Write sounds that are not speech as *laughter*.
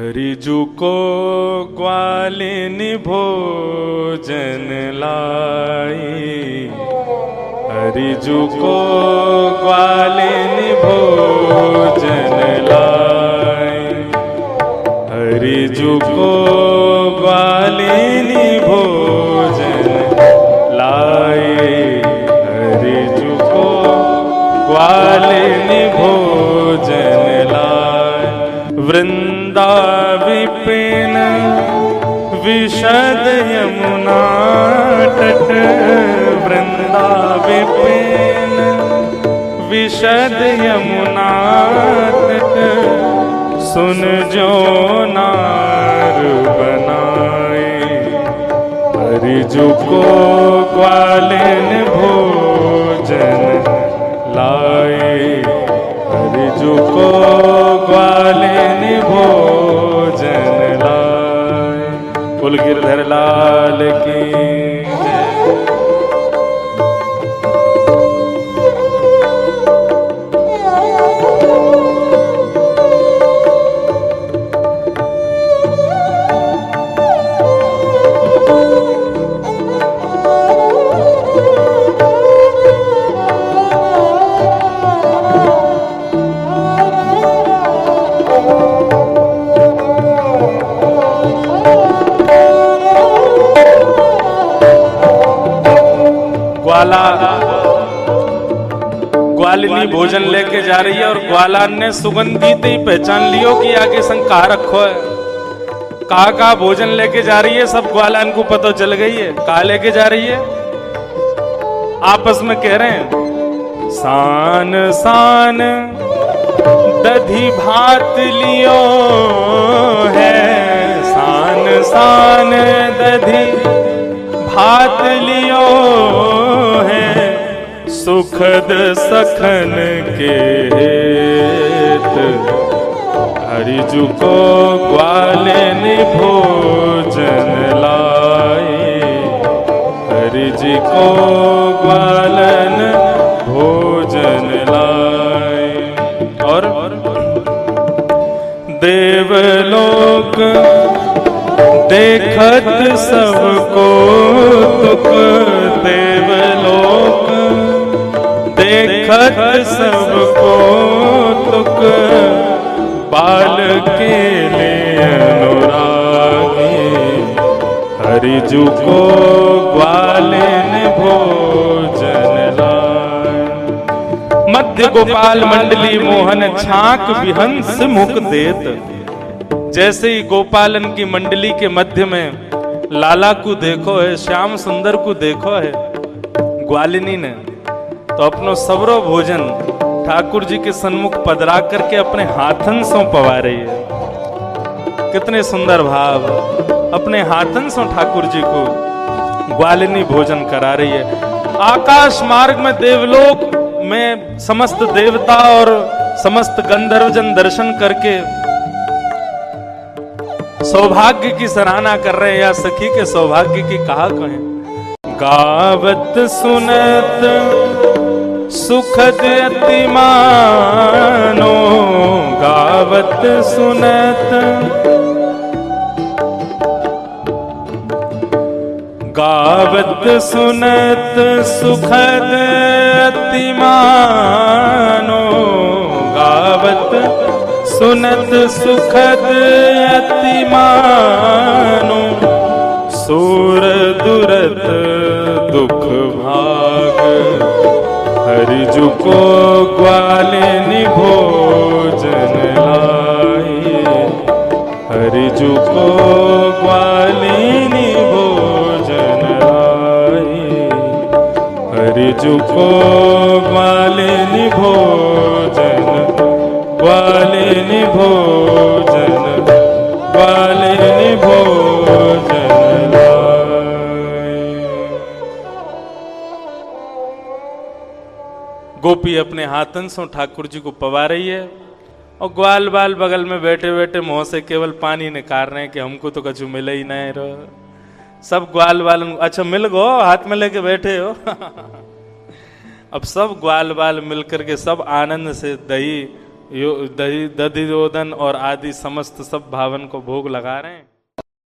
हरिजु को ग्वालिन भोजन लाई। हरिजु को ग्वालिन भोजन लाई। हरिजु को ग्वालिन भोजन लाए हरिजु को ग्वालिन भोजन लाए वृंदा विपिन विशद यमुना तट वृंदा विपिन विशद यमुना तट सुन जो नार बनाए हरिजु को ग्वालिन भोजन लाए हरिजु को कुल गिरधर लाल की ग्वाला। ग्वालिनी भोजन लेके जा रही है और ग्वालान ने सुगंधी ही पहचान लियो कि आगे संग कहा रखो है। कहा कहा भोजन लेके जा रही है, सब ग्वालान को पता चल गई है। कहा लेके जा रही है? आपस में कह रहे हैं, सान सान, दधी भात लियो है। सान सान, दधी भात लियो सुखद सखन के हेत। हरिजु को ग्वालिन भोजन लाए। हरिजी को ग्वालन भोजन लाए। और देवलोक देखत सबको तुक सबको तुक, बाल के ले अनुरागी। हरिजु को ग्वालिन भोजन लाए। मध्य गोपाल मंडली मोहन छाक विहंस मुख देत। जैसे ही गोपालन की मंडली के मध्य में लाला को देखो है, श्याम सुंदर को देखो है, ग्वालिनी ने तो अपनो सबरो भोजन ठाकुर जी के सन्मुख पधरा करके अपने हाथन सो पवा रही है। कितने सुंदर भाव, अपने हाथन सो ठाकुर जी को ग्वालिनी भोजन करा रही है। आकाश मार्ग में देवलोक में समस्त देवता और समस्त गंधर्वजन दर्शन करके सौभाग्य की सराहना कर रहे हैं, या सखी के सौभाग्य की कहा कहें गावत सुनत सुखद अति मानो गावत सुनत गावत सुनत सुखद अति मानो गावत सुनत सुखद अति मानो सूर दुरत दुख भाग। हरिजु को ग्वालिनी भोजन लाई हरिजु को ग्वालिनी भोजन लाई हरिजु को ग्वालिनी भोजन ग्वालिनी भोजन गोपी अपने हाथन से ठाकुर जी को पवा रही है और ग्वाल बाल बगल में बैठे बैठे मुँह से केवल पानी निकाल रहे हैं कि हमको तो कछु मिले ही नहीं रो सब ग्वाल बाल अच्छा मिल गो, हाथ में लेके बैठे हो। *laughs* अब सब ग्वाल बाल मिलकर के सब आनंद से दही, यो दधि दधिरोधन और आदि समस्त सब भावन को भोग लगा रहे हैं।